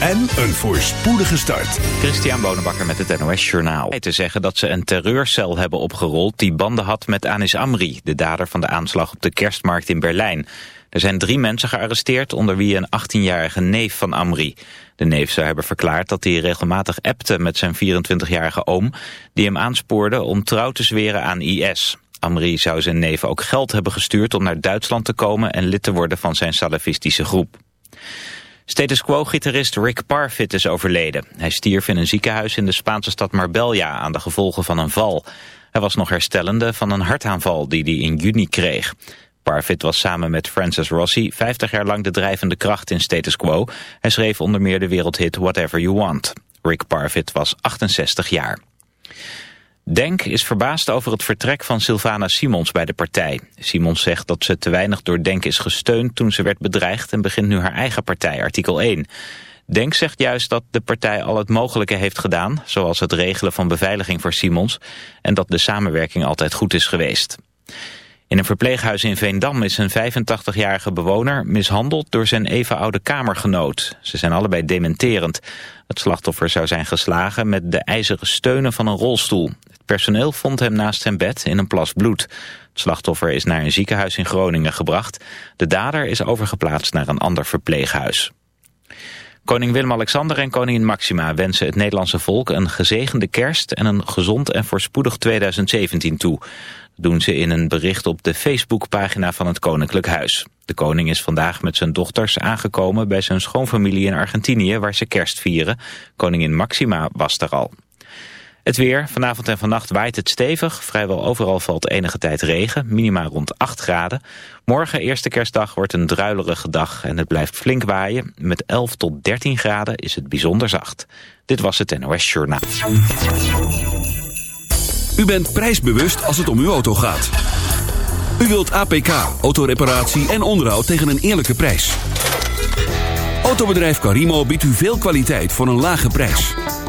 en een voorspoedige start. Christian Bonenbakker met het NOS Journaal. Te zeggen dat ze een terreurcel hebben opgerold die banden had met Anis Amri, de dader van de aanslag op de kerstmarkt in Berlijn. Er zijn drie mensen gearresteerd, onder wie een 18-jarige neef van Amri. De neef zou hebben verklaard dat hij regelmatig appte met zijn 24-jarige oom... die hem aanspoorde om trouw te zweren aan IS. Amri zou zijn neef ook geld hebben gestuurd om naar Duitsland te komen... en lid te worden van zijn salafistische groep. Status quo-gitarist Rick Parfit is overleden. Hij stierf in een ziekenhuis in de Spaanse stad Marbella aan de gevolgen van een val. Hij was nog herstellende van een hartaanval die hij in juni kreeg. Parfit was samen met Francis Rossi 50 jaar lang de drijvende kracht in status quo. Hij schreef onder meer de wereldhit Whatever You Want. Rick Parfit was 68 jaar. Denk is verbaasd over het vertrek van Sylvana Simons bij de partij. Simons zegt dat ze te weinig door Denk is gesteund toen ze werd bedreigd... en begint nu haar eigen partij, artikel 1. Denk zegt juist dat de partij al het mogelijke heeft gedaan... zoals het regelen van beveiliging voor Simons... en dat de samenwerking altijd goed is geweest. In een verpleeghuis in Veendam is een 85-jarige bewoner mishandeld door zijn even oude kamergenoot. Ze zijn allebei dementerend. Het slachtoffer zou zijn geslagen met de ijzeren steunen van een rolstoel. Personeel vond hem naast zijn bed in een plas bloed. Het slachtoffer is naar een ziekenhuis in Groningen gebracht. De dader is overgeplaatst naar een ander verpleeghuis. Koning Willem-Alexander en koningin Maxima wensen het Nederlandse volk een gezegende kerst en een gezond en voorspoedig 2017 toe doen ze in een bericht op de Facebookpagina van het Koninklijk Huis. De koning is vandaag met zijn dochters aangekomen bij zijn schoonfamilie in Argentinië waar ze kerst vieren. Koningin Maxima was er al. Het weer, vanavond en vannacht waait het stevig. Vrijwel overal valt enige tijd regen, minima rond 8 graden. Morgen, eerste kerstdag, wordt een druilerige dag en het blijft flink waaien. Met 11 tot 13 graden is het bijzonder zacht. Dit was het NOS Journaal. U bent prijsbewust als het om uw auto gaat. U wilt APK, autoreparatie en onderhoud tegen een eerlijke prijs. Autobedrijf Carimo biedt u veel kwaliteit voor een lage prijs.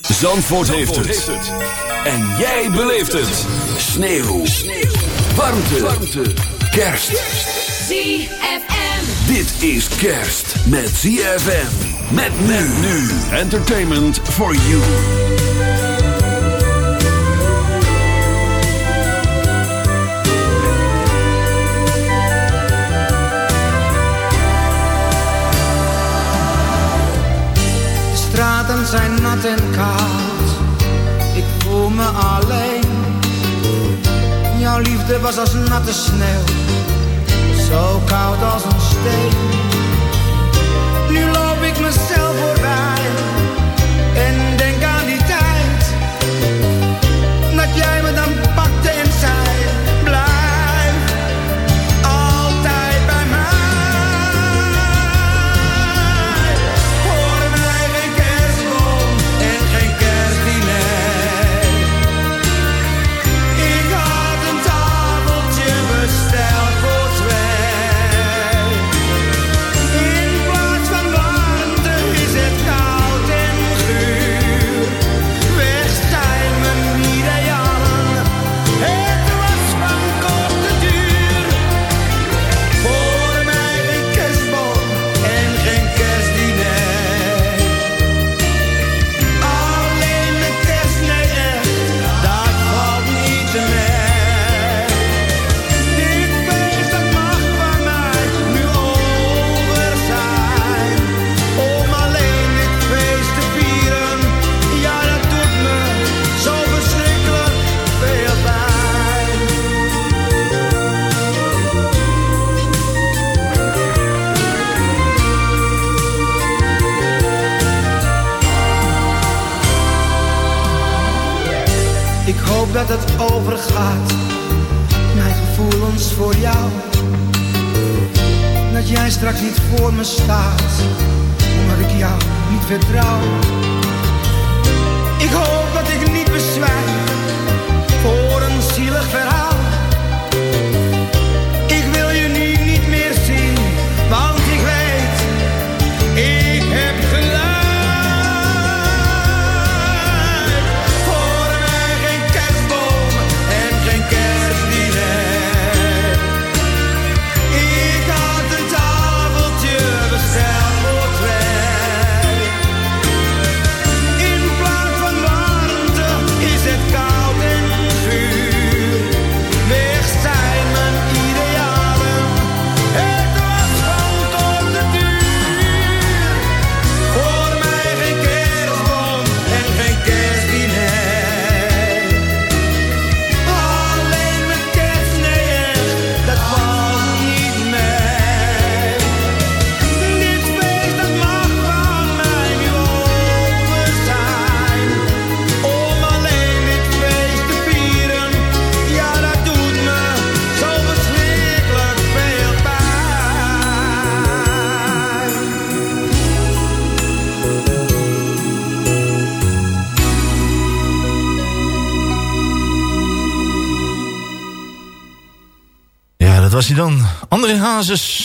Zandvoort, heeft, het. En jij beleeft het. Sneeuw. Sneeuw. Warmte. Warmte. Kerst. ZFM. Dit is kerst met ZFM. Met men nu. Entertainment for you. Zijn nat en koud. Ik voel me alleen. Jouw liefde was als natte sneeuw. Zo koud als een steen.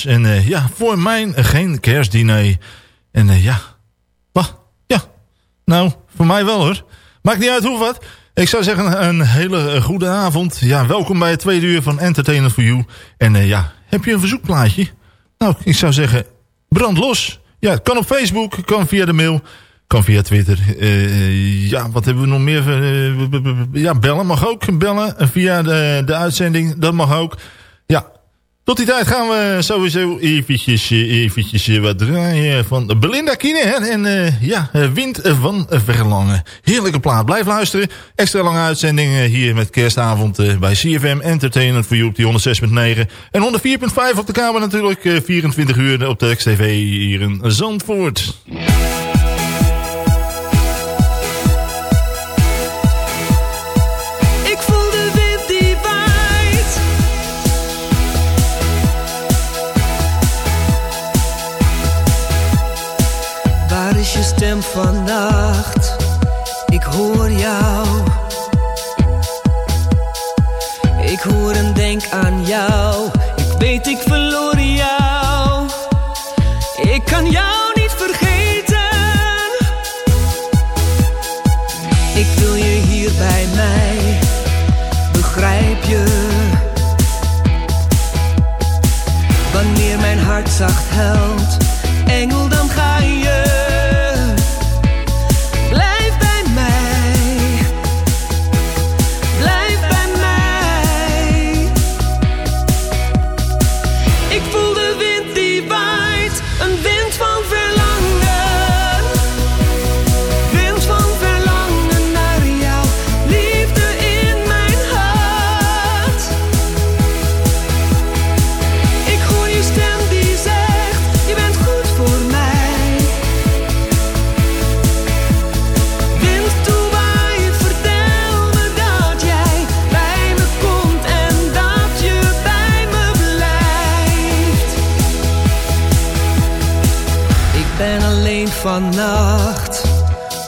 En eh, ja, voor mij geen kerstdiner. En eh, ja, wacht, ja. Nou, voor mij wel hoor. Maakt niet uit hoe wat. Ik zou zeggen, een hele eh, goede avond. Ja, welkom bij het tweede uur van Entertainment for You. En eh, ja, heb je een verzoekplaatje? Nou, ik zou zeggen, brand los. Ja, kan op Facebook, kan via de mail, kan via Twitter. Eh, ja, wat hebben we nog meer? Eh, ja, bellen mag ook. Bellen via de, de uitzending, dat mag ook. Ja, tot die tijd gaan we sowieso eventjes, eh, eventjes eh, wat draaien van Belinda Kine. En eh, ja, Wind van Verlangen. Heerlijke plaat. Blijf luisteren. Extra lange uitzending eh, hier met kerstavond bij CFM Entertainment voor you op die 106.9. En 104.5 op de kamer natuurlijk. eh, 24 uur op de XTV hier in Zandvoort. Ik Ik hoor jou. Ik hoor en denk aan jou. Ik weet ik verloor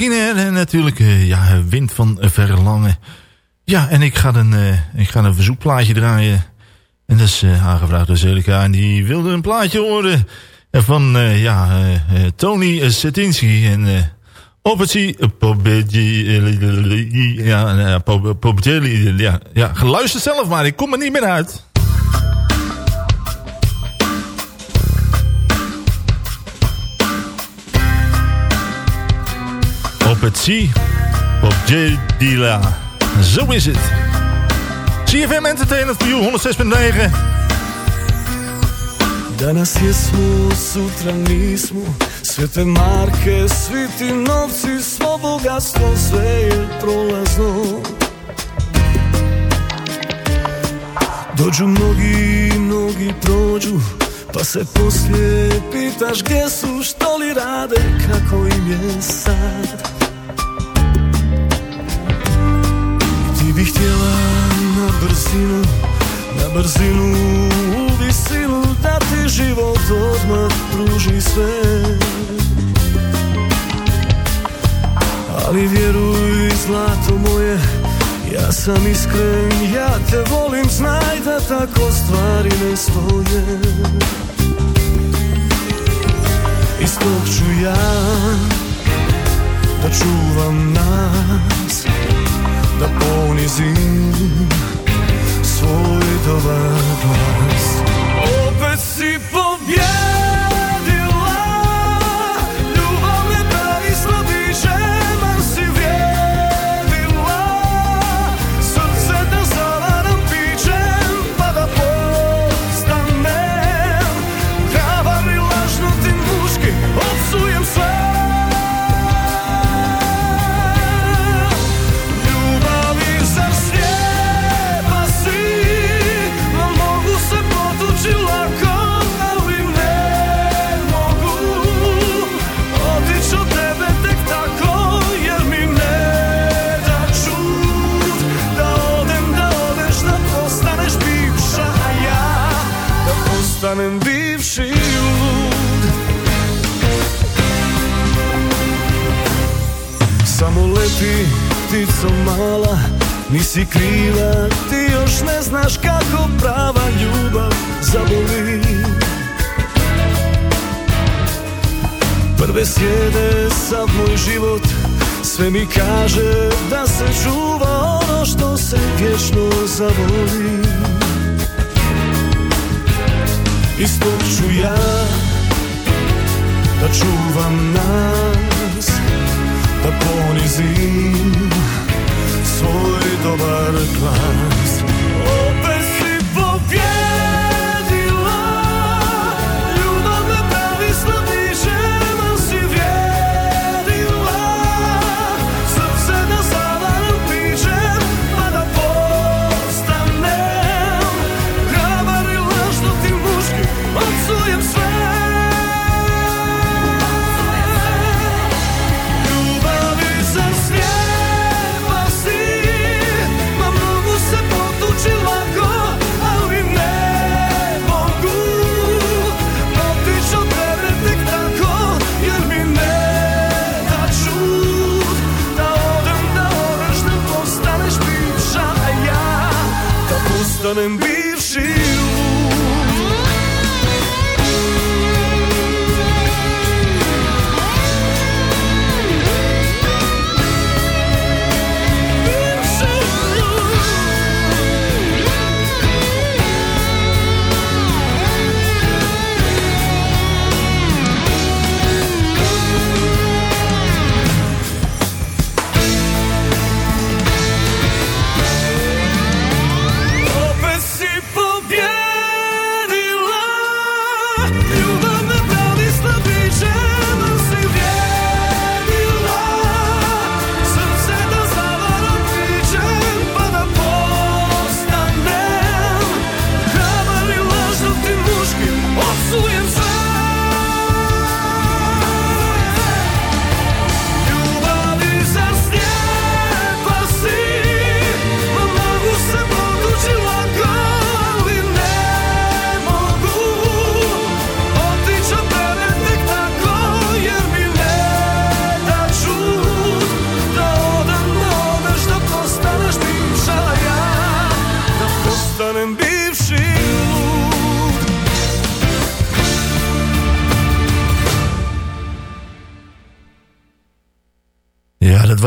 En natuurlijk uh, ja, Wind van Verlangen. Ja, en ik ga een, uh, ik ga een verzoekplaatje draaien. En dat is uh, aangevraagd door Zelika. En die wilde een plaatje horen van ja, Tony Setinski. En op het zie... Ja. Ja, ja, geluisterd zelf maar. Ik kom er niet meer uit. Het C. Op J. Dila. Zo is het. CFM Entertainment for You 106.9. Danas jesmo, sutra nismo Sve te marke, svi ti novci Svo bogatstvo, sve je prolazno Dođu mnogi, mnogi prođu Pa se poslije pitaš gdje su, što li rade, kako im je sad bi htjela na brzinu, na brzinu u visinu Da ti život odmah pruži sve. Ali vjeruj zlato moje Ja sam iskren, ja te volim Znaj da tako stvari ne stoje. Iz tog ću ja Da čuvam nas da ponizim svoj dobar glas. Opet si pobjeda Mi kaže da se čuva ono što se vječno zavoli. Isto ću ja da čuvam nas Da ponizim svoj dobar glas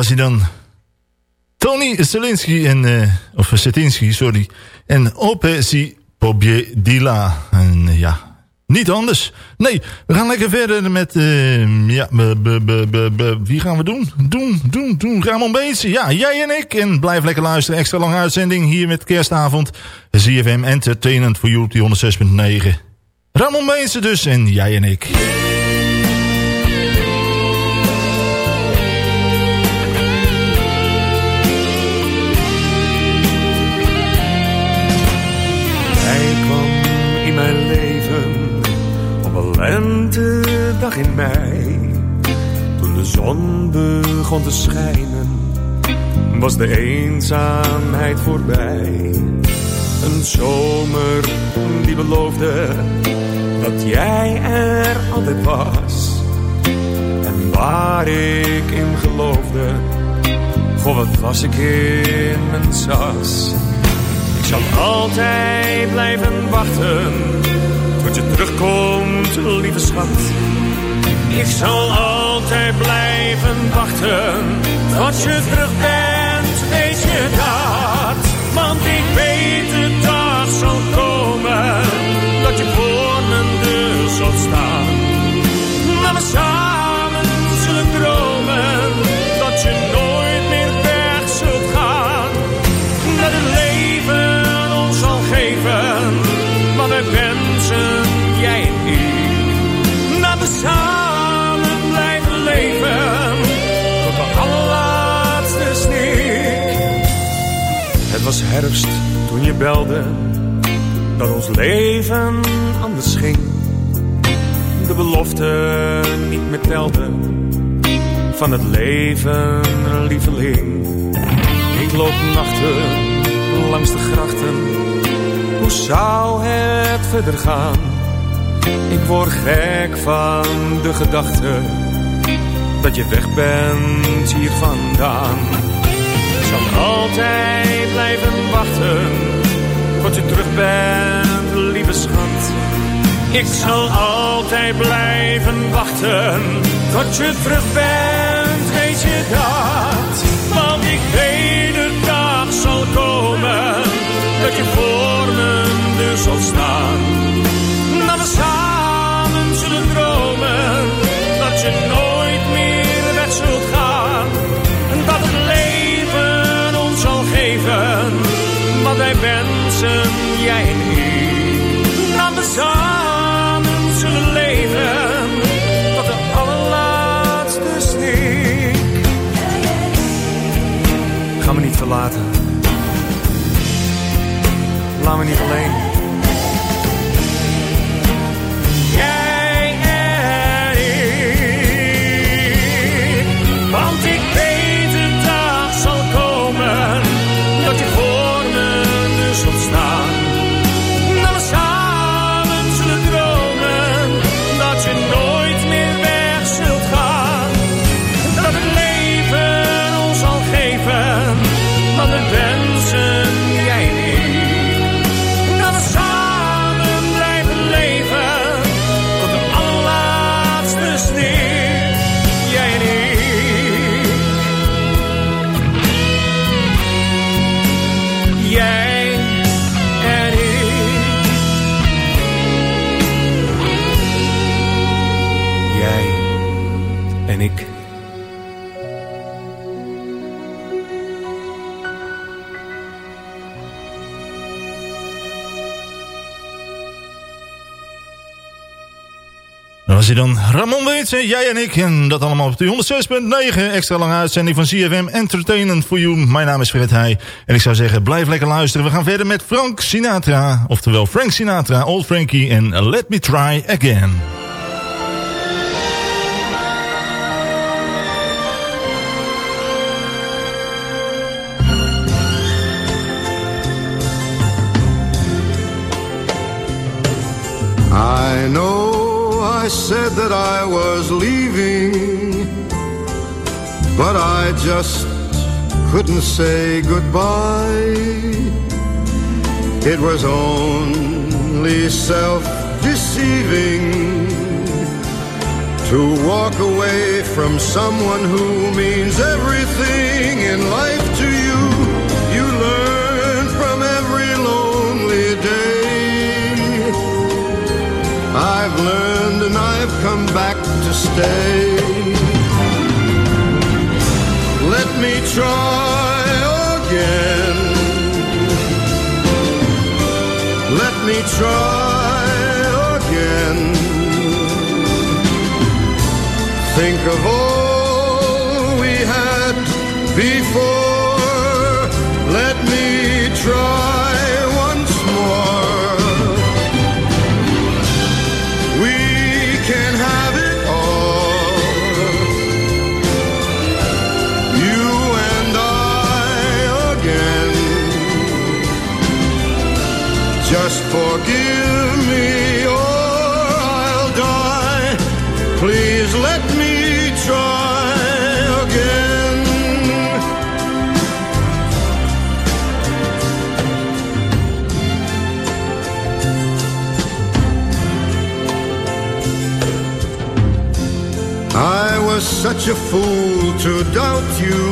was dan. Tony Zelinski en... Uh, of Zetinski, sorry. En Opesi Pobjedila. En uh, ja, niet anders. Nee, we gaan lekker verder met... Uh, ja, wie gaan we doen? Doen, doen, doen. Ramon Beens. Ja, jij en ik. En blijf lekker luisteren. Extra lange uitzending hier met kerstavond. ZFM Entertainment voor die 106.9. Ramon Beens dus en jij en ik. Begon te schijnen, was de eenzaamheid voorbij. Een zomer die beloofde dat jij er altijd was. En waar ik in geloofde, goh wat was ik in mijn sas. Ik zal altijd blijven wachten tot je terugkomt, lieve schat. Ik zal altijd blijven wachten tot je terug bent, weet je dat? Want ik weet de dag zal komen dat je voor mijn deur zult staan. Was herfst toen je belde dat ons leven anders ging. De belofte niet meer telde van het leven, lieveling. Ik loop nachten langs de grachten. Hoe zou het verder gaan? Ik word gek van de gedachte dat je weg bent hier vandaan. Ik zal altijd blijven wachten tot je terug bent, lieve schat. Ik zal altijd blijven wachten tot je terug bent, weet je dat? Want ik weet de dag zal komen dat je voor me deur zal staan. Wat wij wensen, jij en ik. Dat we samen zullen leven tot de allerlaatste snik. Ga me niet verlaten. Laat me niet alleen. Was dan. Ramon Weetsen, jij en ik. En dat allemaal op de 106.9. Extra lange uitzending van CFM Entertainment for You. Mijn naam is Fred Heij. En ik zou zeggen, blijf lekker luisteren. We gaan verder met Frank Sinatra. Oftewel Frank Sinatra, Old Frankie en Let Me Try Again. I know I said that I was leaving, but I just couldn't say goodbye. It was only self deceiving to To walk away from someone who means everything in life learned and I've come back to stay. Let me try again. Let me try again. Think of all we had before. Was such a fool to doubt you,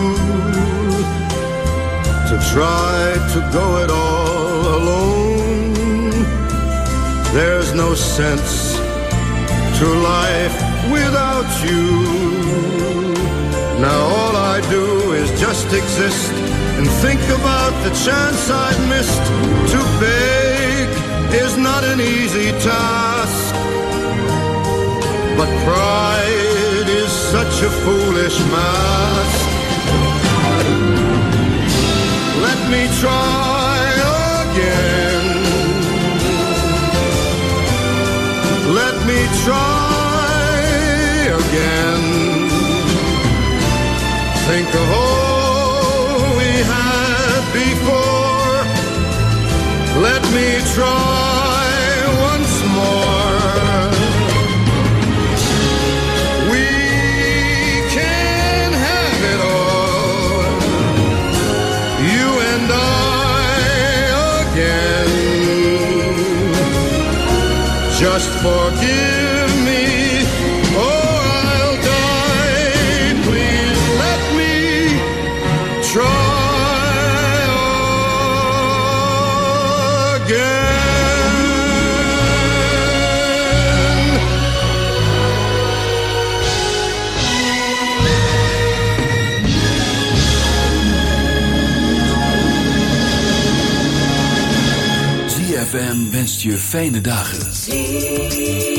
to try to go it all alone. There's no sense to life without you. Now all I do is just exist and think about the chance I've missed. To beg is not an easy task. But pride such a foolish mask. Let me try again. Let me try again. Think of all we had before. Let me try forgive me or I'll die. Please let me try again. ZFM wenst je fijne dagen. Toen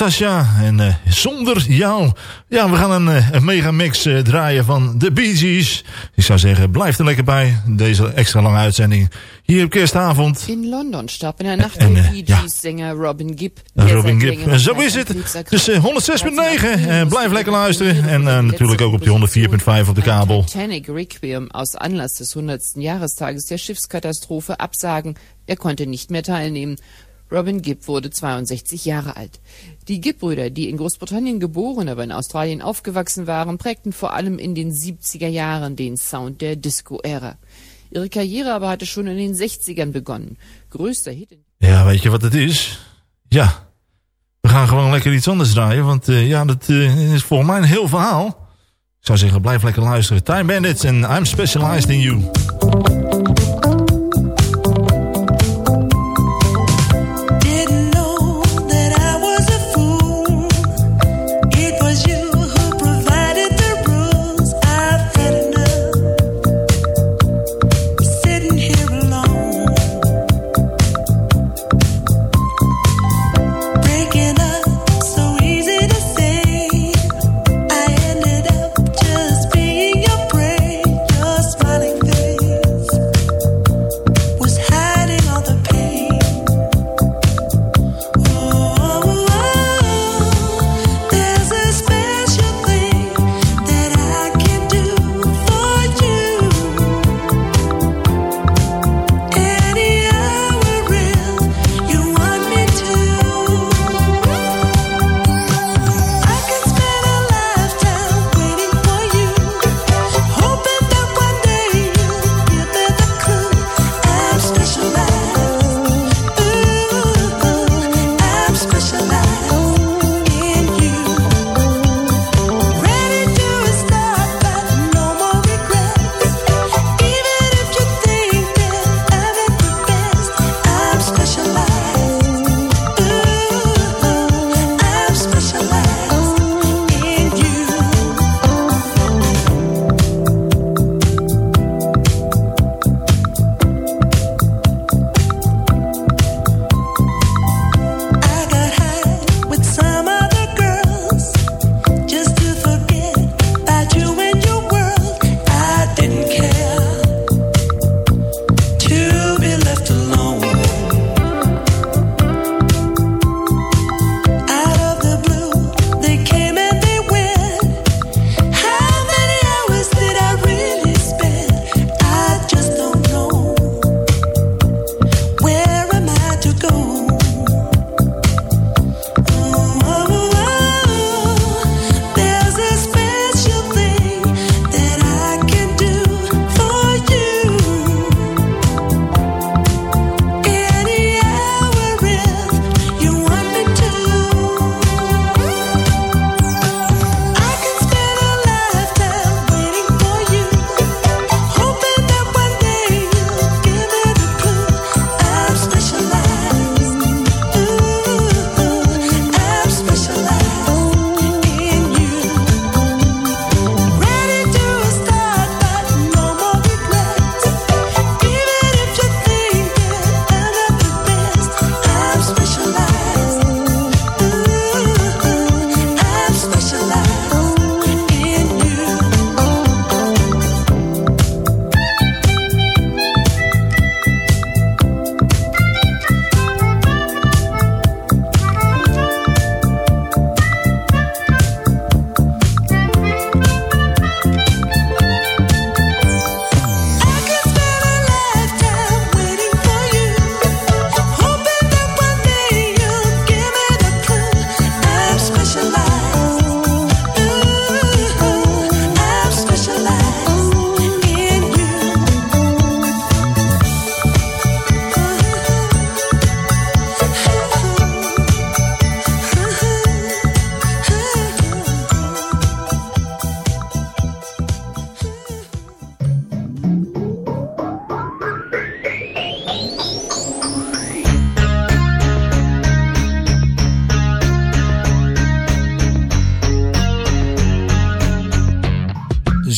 Natasha. En eh, zonder jou. Ja, we gaan een, uh, een megamix uh, draaien van de Bee Gees. Ik zou zeggen, blijf er lekker bij. Deze extra lange uitzending. Hier op kerstavond. In London starb in der Nacht der Bee Gees-Sänger Robin Gibb. Robin Gibb. En zo is het. Dus 106.9. blijf lekker luisteren. En natuurlijk ook op die 104.5 op de kabel. Titanic Requiem aus Anlass des 100. Jahrestages der Schiffskatastrophe absagen. Er konnte nicht mehr teilnehmen. Robin Gibb wurde 62 Jahre alt. Die Gibb-Brüder, die in Großbritannien geboren, aber in Australien aufgewachsen waren, prägten vor allem in den 70er Jahren den Sound der Disco-Ära. Ihre Karriere aber hatte schon in den 60ern begonnen. Größter Hit... Ja, weet je wat het is? Ja, we gaan gewoon lekker iets anders draaien, want uh, ja, dat uh, is volgens mij een heel verhaal. Ik zou zeggen, blijf lekker luisteren. Time Bandits en I'm Specialized in You.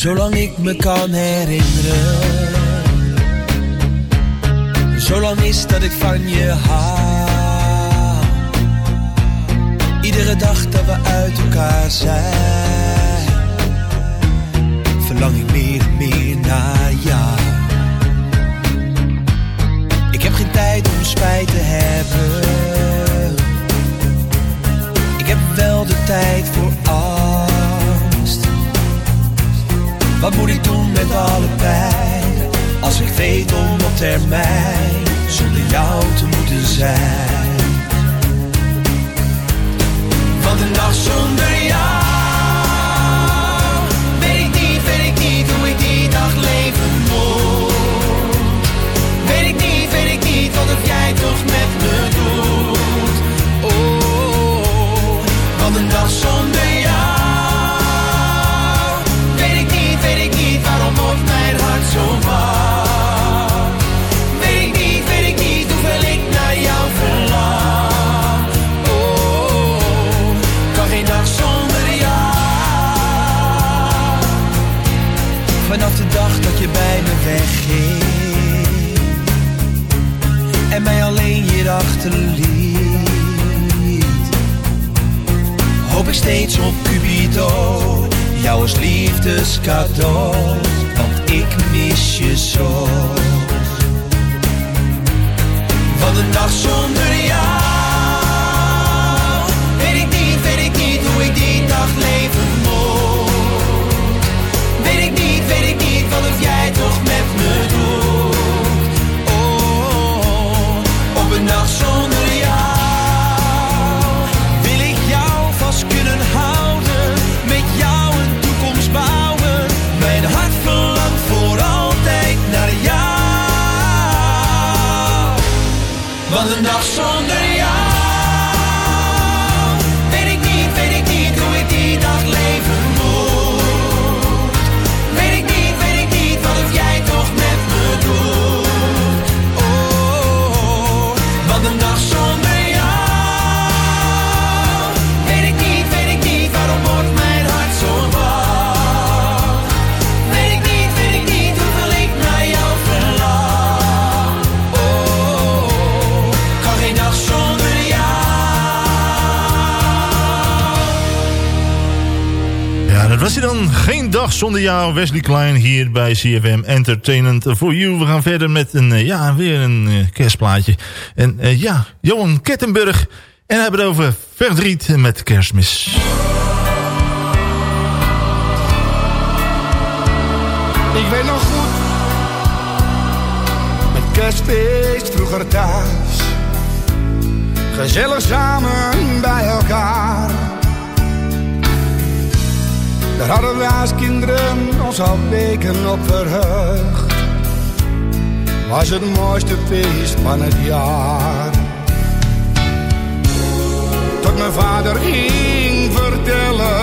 Zolang ik me kan herinneren. Zolang is dat ik van je hou. Iedere dag dat we uit elkaar zijn, verlang ik meer en meer naar jou. Ik heb geen tijd om spijt te hebben. Ik heb wel de tijd voor angst. Wat moet ik doen met alle pijn? Als ik weet om op termijn zonder jou te moeten zijn. Want een dag zonder jou Weet ik niet, weet ik niet hoe ik die dag leven moet Weet ik niet, weet ik niet wat of jij toch met me achterliet Hoop ik steeds op Cupido Jou als liefdescadeau Want ik mis je zo. Want een dag zonder jou zonder jou. Wesley Klein hier bij CFM Entertainment for You. We gaan verder met een, eh, ja, weer een eh, kerstplaatje. En eh, ja, Johan Kettenburg. En hebben het over verdriet met kerstmis. Ik weet nog goed, met kerstfeest vroeger thuis. Gezellig samen bij elkaar. Daar hadden wij als kinderen ons al weken op verheugd. Was het mooiste feest van het jaar. Tot mijn vader ging vertellen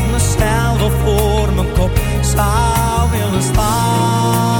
dat mezelf voor mijn kop zou willen staan.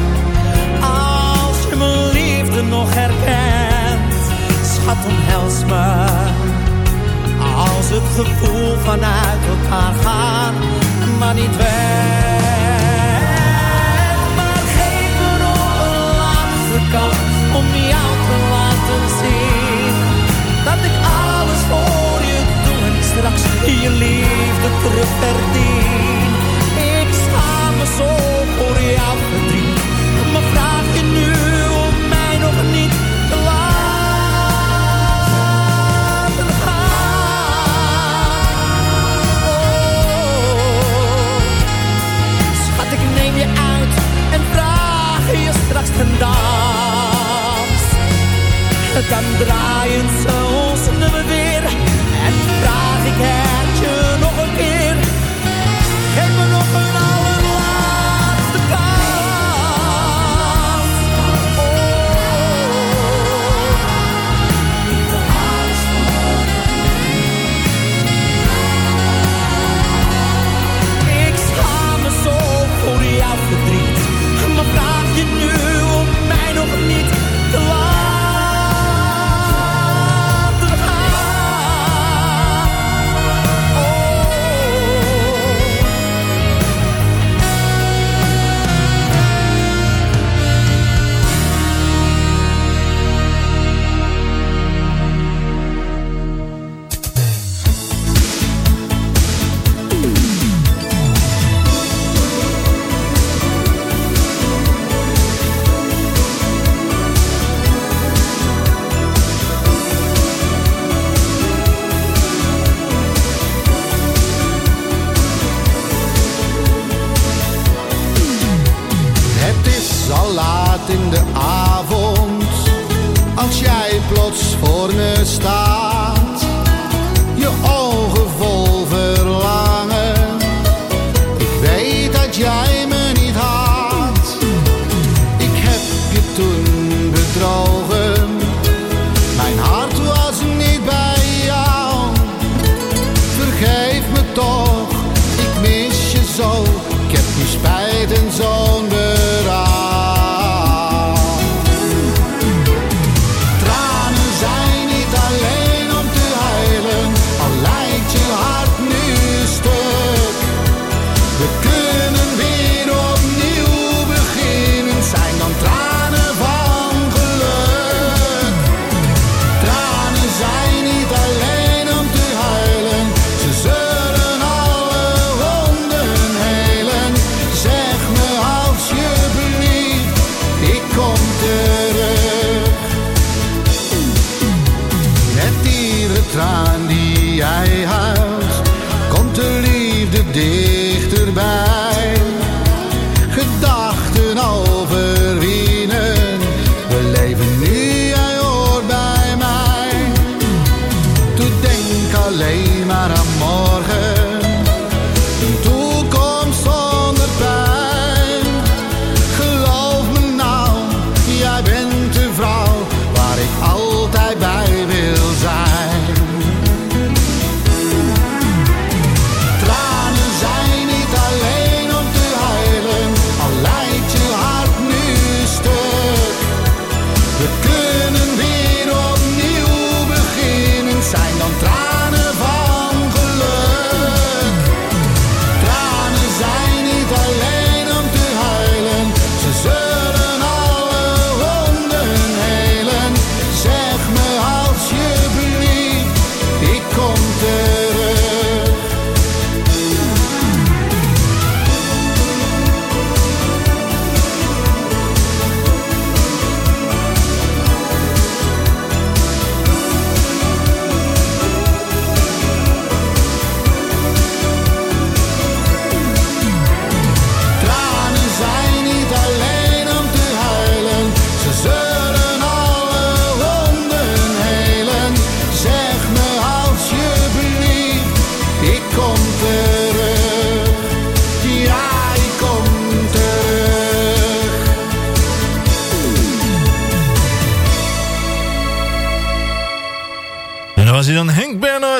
schat omhels me. Als het gevoel vanuit elkaar gaat, maar niet weg. Maar geef me nog een laatste kans om jou te laten zien. Dat ik alles voor je doe en straks je liefde terug verdien, Ik schaam me zo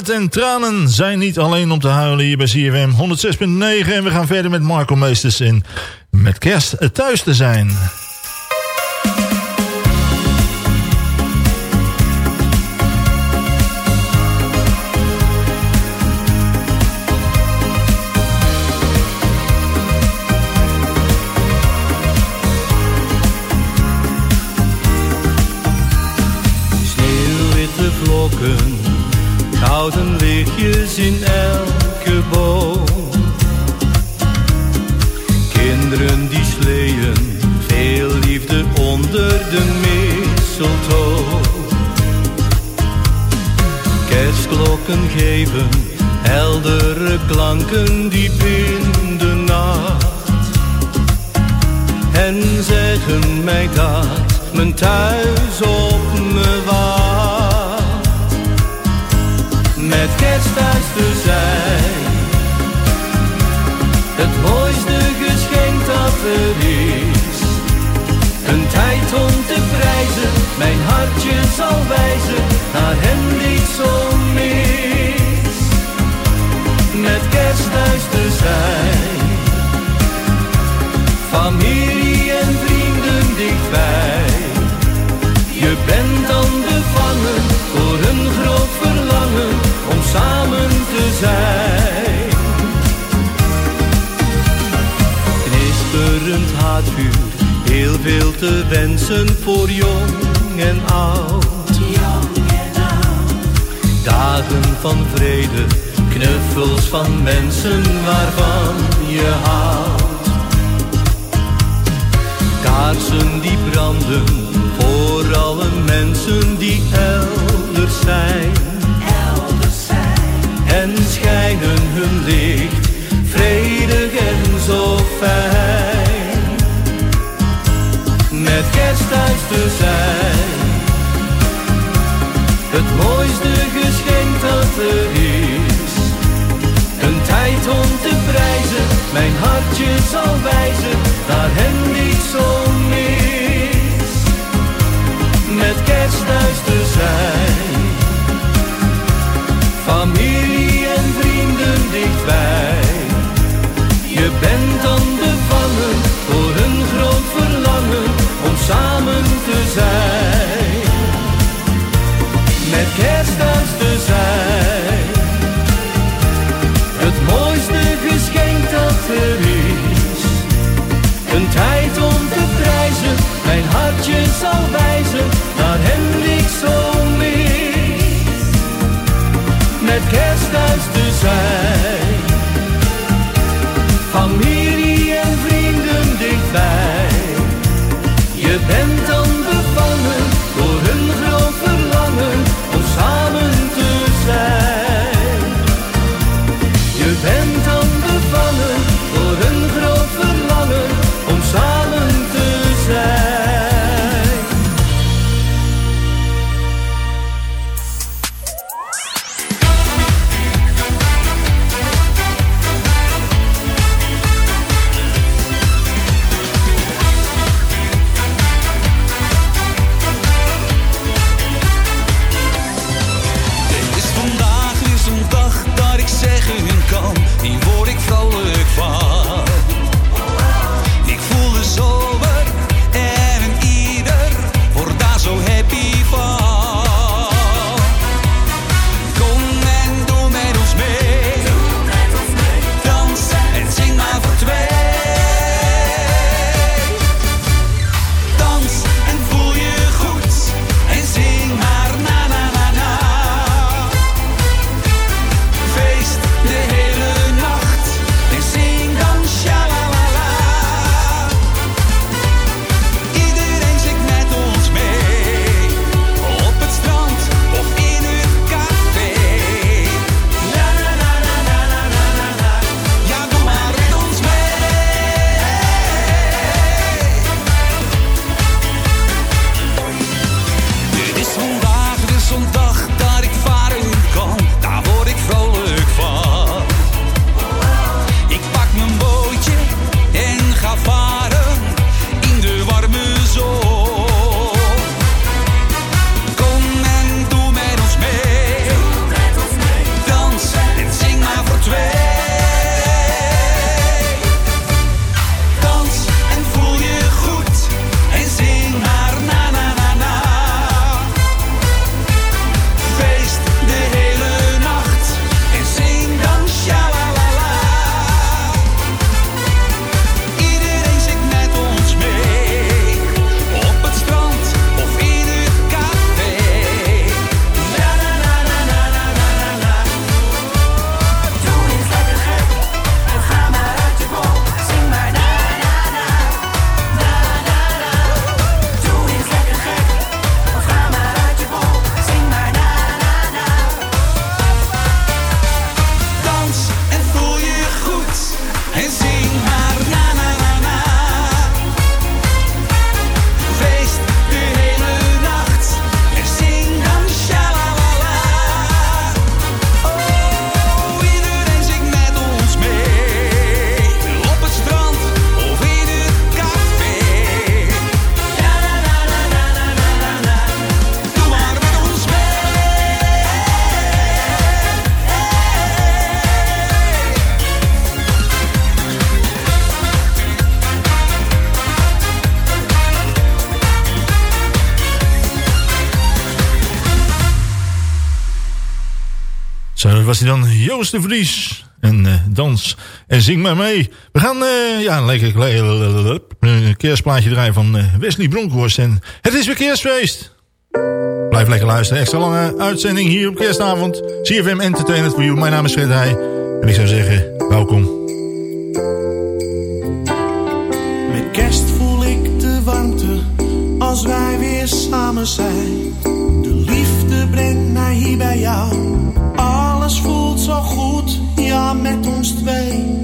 En tranen zijn niet alleen om te huilen hier bij CFM 106.9. En we gaan verder met Marco Meesters in Met Kerst thuis te zijn. Van vrede, knuffels van mensen waarvan je houdt. Kaarsen die branden voor alle mensen die elders zijn. En schijnen hun licht, vredig en zo fijn. Met kerst thuis te zijn. Het mooiste dat er is. Een tijd om te prijzen, mijn hartje zal wijzen naar hem ik zo mis. Met kerst thuis te zijn. Dan Joost de Vries. En eh, dans en zing maar mee. We gaan eh, ja, een lekker kerstplaatje draaien van uh, Wesley Bronkhorst. En het is weer kerstfeest. Blijf lekker luisteren. Extra lange uitzending hier op kerstavond. CFM Entertainment for You. Mijn naam is Fred Heij. En ik zou zeggen, welkom. Met kerst voel ik de warmte als wij weer samen zijn. De liefde brengt mij hier bij jou. Alles voelt zo goed, ja, met ons twee.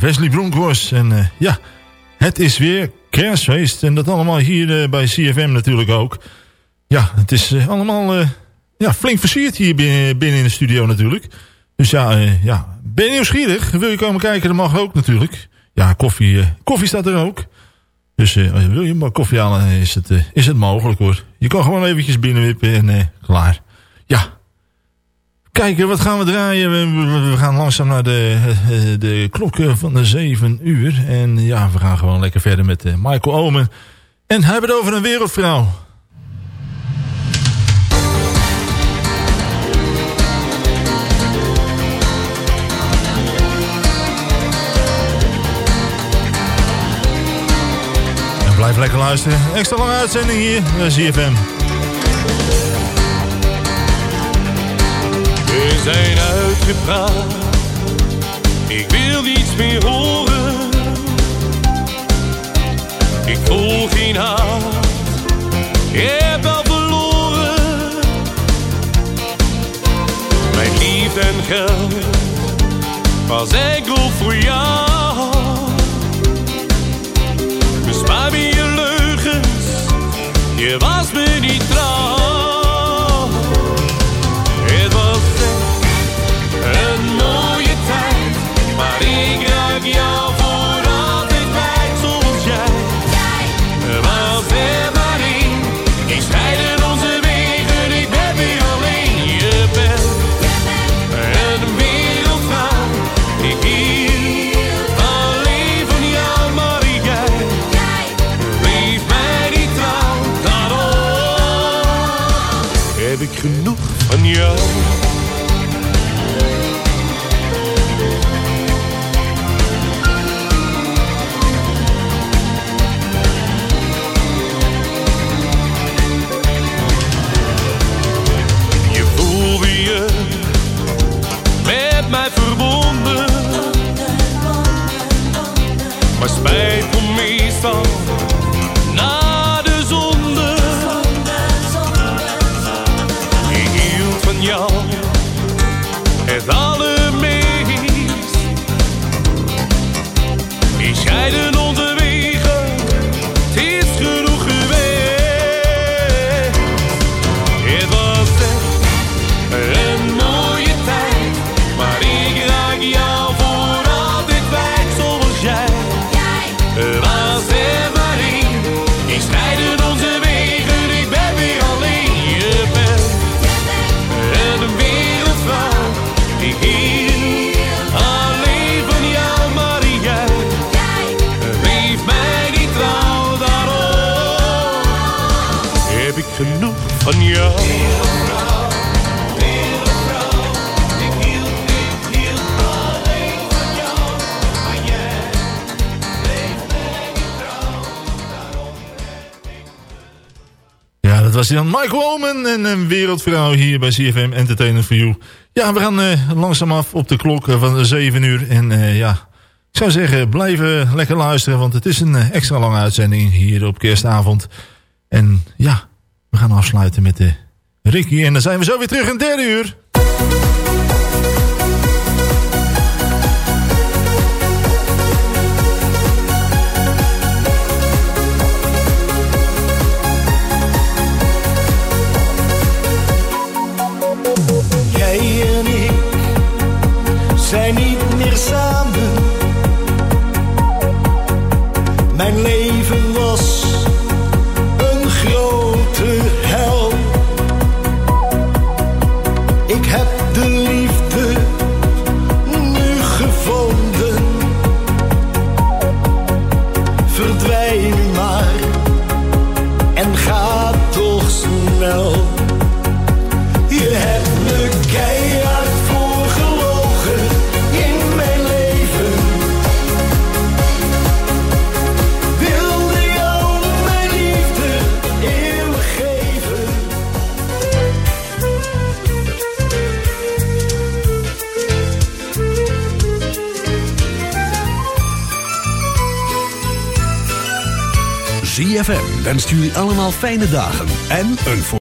Wesley Bronkhorst. En eh, ja, het is weer kerstfeest. En dat allemaal hier eh, bij CFM natuurlijk ook. Ja, het is eh, allemaal ja, flink versierd hier binnen, in de studio natuurlijk. Dus ja, ja, ben je nieuwsgierig? Wil je komen kijken? Dat mag ook natuurlijk. Ja, koffie, koffie staat er ook. Dus eh, wil je maar koffie halen, is het, is het mogelijk hoor. Je kan gewoon eventjes binnenwippen en klaar. Ja, Kijken, wat gaan we draaien? We, gaan langzaam naar de, eh, de klokken van de 7 uur. En ja, we gaan gewoon lekker verder met eh, Michael Omen. En hebben het over een wereldvrouw. En blijf lekker luisteren. Extra lange uitzending hier bij ZFM. Zijn uitgepraat, ik wil niets meer horen. Ik voel geen haat, ik heb al verloren. Mijn liefde en geld was hij dan. Michael Omen en een wereldvrouw hier bij CFM Entertainment for You. Ja, we gaan eh, langzaam af op de klok eh, van 7 uur. En eh, ja, ik zou zeggen, blijven lekker luisteren. Want het is een extra lange uitzending hier op kerstavond. En ja, we gaan afsluiten met de Ricky. En dan zijn we zo weer terug in derde uur. Zijn niet meer samen. Mijn leven ZFM wenst jullie allemaal fijne dagen en een